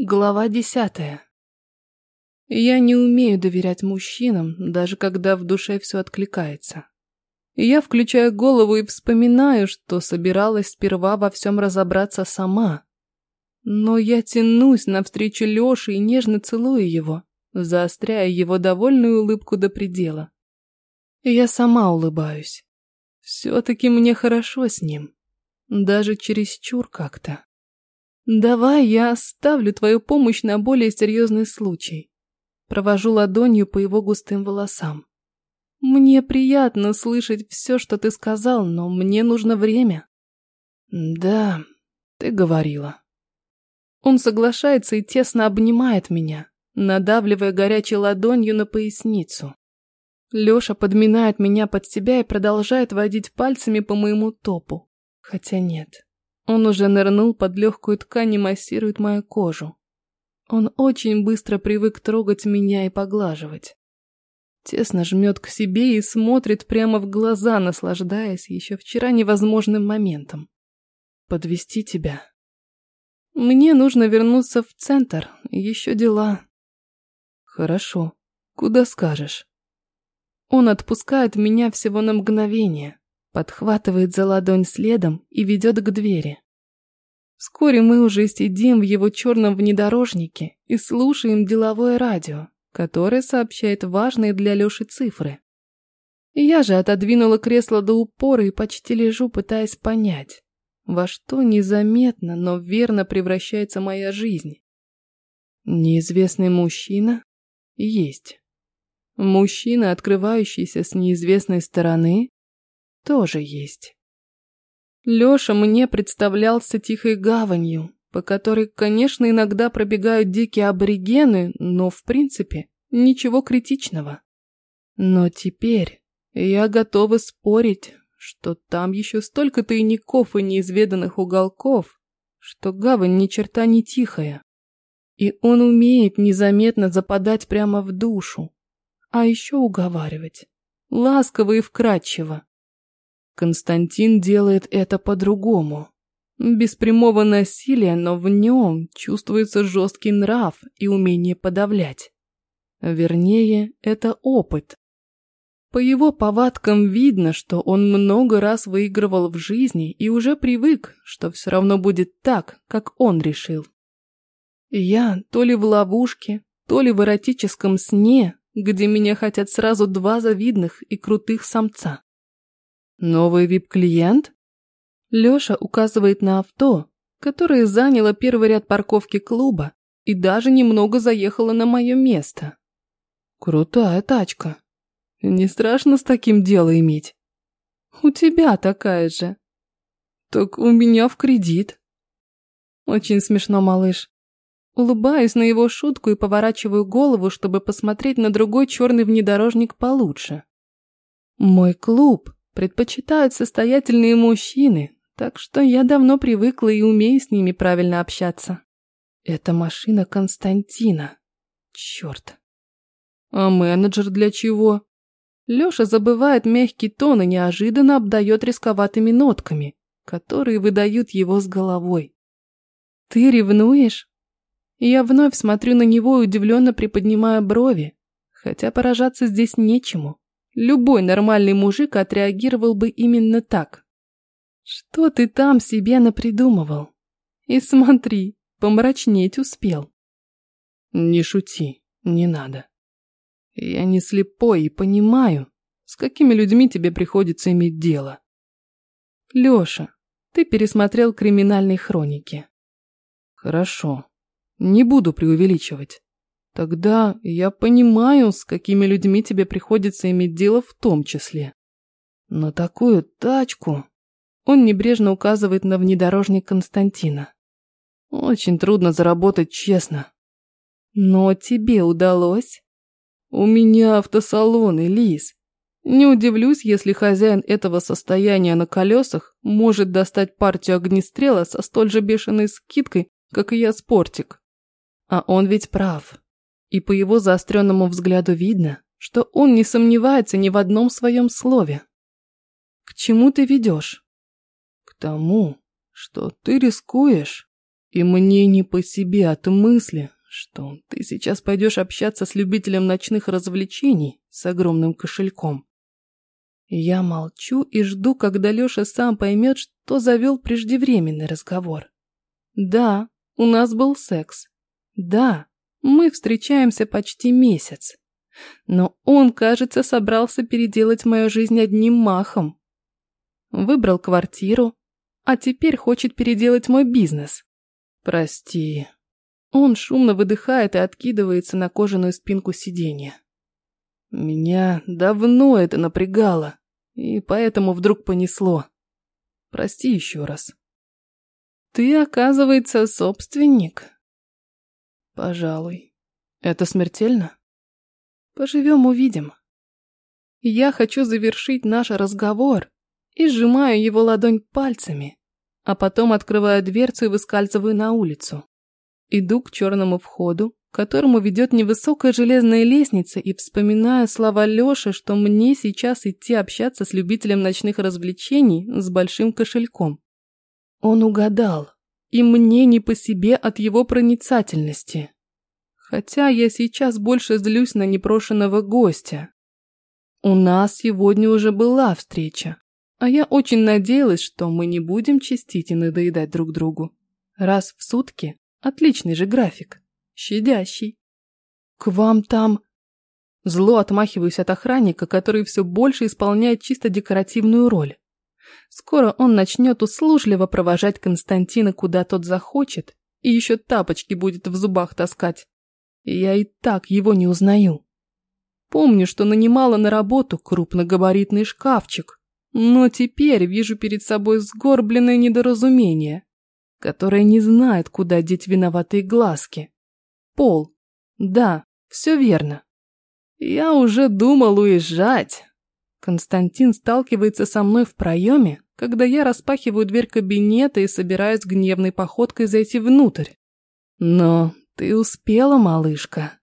Глава десятая. Я не умею доверять мужчинам, даже когда в душе все откликается. Я включаю голову и вспоминаю, что собиралась сперва во всем разобраться сама. Но я тянусь навстречу Лёше и нежно целую его, заостряя его довольную улыбку до предела. Я сама улыбаюсь. Все-таки мне хорошо с ним. Даже чересчур как-то. Давай я оставлю твою помощь на более серьезный случай. Провожу ладонью по его густым волосам. Мне приятно слышать все, что ты сказал, но мне нужно время. Да, ты говорила. Он соглашается и тесно обнимает меня, надавливая горячей ладонью на поясницу. Лёша подминает меня под себя и продолжает водить пальцами по моему топу. Хотя нет, он уже нырнул под легкую ткань и массирует мою кожу. Он очень быстро привык трогать меня и поглаживать. Тесно жмет к себе и смотрит прямо в глаза, наслаждаясь еще вчера невозможным моментом. Подвести тебя. Мне нужно вернуться в центр, еще дела. Хорошо. Куда скажешь? Он отпускает меня всего на мгновение, подхватывает за ладонь следом и ведет к двери. Вскоре мы уже сидим в его черном внедорожнике и слушаем деловое радио, которое сообщает важные для Лёши цифры. Я же отодвинула кресло до упора и почти лежу, пытаясь понять, во что незаметно, но верно превращается моя жизнь. Неизвестный мужчина есть. Мужчина, открывающийся с неизвестной стороны, тоже есть. Лёша мне представлялся тихой гаванью, по которой, конечно, иногда пробегают дикие аборигены, но, в принципе, ничего критичного. Но теперь я готова спорить, что там еще столько тайников и неизведанных уголков, что гавань ни черта не тихая. И он умеет незаметно западать прямо в душу, а еще уговаривать, ласково и вкрадчиво. Константин делает это по-другому. Без прямого насилия, но в нем чувствуется жесткий нрав и умение подавлять. Вернее, это опыт. По его повадкам видно, что он много раз выигрывал в жизни и уже привык, что все равно будет так, как он решил. Я то ли в ловушке, то ли в эротическом сне, где меня хотят сразу два завидных и крутых самца. Новый вип-клиент? Лёша указывает на авто, которое заняло первый ряд парковки клуба и даже немного заехало на мое место. Крутая тачка. Не страшно с таким дело иметь? У тебя такая же. Так у меня в кредит. Очень смешно, малыш. Улыбаюсь на его шутку и поворачиваю голову, чтобы посмотреть на другой черный внедорожник получше. Мой клуб предпочитают состоятельные мужчины, так что я давно привыкла и умею с ними правильно общаться. Это машина Константина. Черт. А менеджер для чего? Лёша забывает мягкий тон и неожиданно обдает рисковатыми нотками, которые выдают его с головой. Ты ревнуешь? Я вновь смотрю на него и удивленно приподнимаю брови, хотя поражаться здесь нечему. Любой нормальный мужик отреагировал бы именно так. Что ты там себе напридумывал? И смотри, помрачнеть успел. Не шути, не надо. Я не слепой и понимаю, с какими людьми тебе приходится иметь дело. Лёша, ты пересмотрел криминальные хроники. Хорошо, не буду преувеличивать. Тогда я понимаю, с какими людьми тебе приходится иметь дело в том числе. На такую тачку... Он небрежно указывает на внедорожник Константина. Очень трудно заработать честно. Но тебе удалось? У меня автосалон, Элис. Не удивлюсь, если хозяин этого состояния на колесах может достать партию огнестрела со столь же бешеной скидкой, как и я спортик. А он ведь прав и по его заостренному взгляду видно, что он не сомневается ни в одном своем слове. «К чему ты ведешь?» «К тому, что ты рискуешь. И мне не по себе от мысли, что ты сейчас пойдешь общаться с любителем ночных развлечений с огромным кошельком. Я молчу и жду, когда Леша сам поймет, что завел преждевременный разговор. Да, у нас был секс. Да, мы встречаемся почти месяц. Но он, кажется, собрался переделать мою жизнь одним махом. Выбрал квартиру, а теперь хочет переделать мой бизнес. Прости. Он шумно выдыхает и откидывается на кожаную спинку сиденья. Меня давно это напрягало, и поэтому вдруг понесло. Прости еще раз. Ты, оказывается, собственник. Пожалуй. Это смертельно? Поживем, увидим. Я хочу завершить наш разговор и сжимаю его ладонь пальцами, а потом открываю дверцу и выскальзываю на улицу. Иду к черному входу, к которому ведет невысокая железная лестница, и вспоминаю слова Лёши, что мне сейчас идти общаться с любителем ночных развлечений с большим кошельком. Он угадал, и мне не по себе от его проницательности. Хотя я сейчас больше злюсь на непрошенного гостя. У нас сегодня уже была встреча, а я очень надеялась, что мы не будем чистить и надоедать друг другу. Раз в сутки – отличный же график, щадящий. К вам там... Зло отмахиваюсь от охранника, который все больше исполняет чисто декоративную роль. Скоро он начнет услужливо провожать Константина, куда тот захочет, и еще тапочки будет в зубах таскать. Я и так его не узнаю. Помню, что нанимала на работу крупногабаритный шкафчик, но теперь вижу перед собой сгорбленное недоразумение, которое не знает, куда деть виноватые глазки. Пол. Да, все верно. Я уже думал уезжать. Константин сталкивается со мной в проеме, когда я распахиваю дверь кабинета и собираюсь гневной походкой зайти внутрь. Но ты успела, малышка.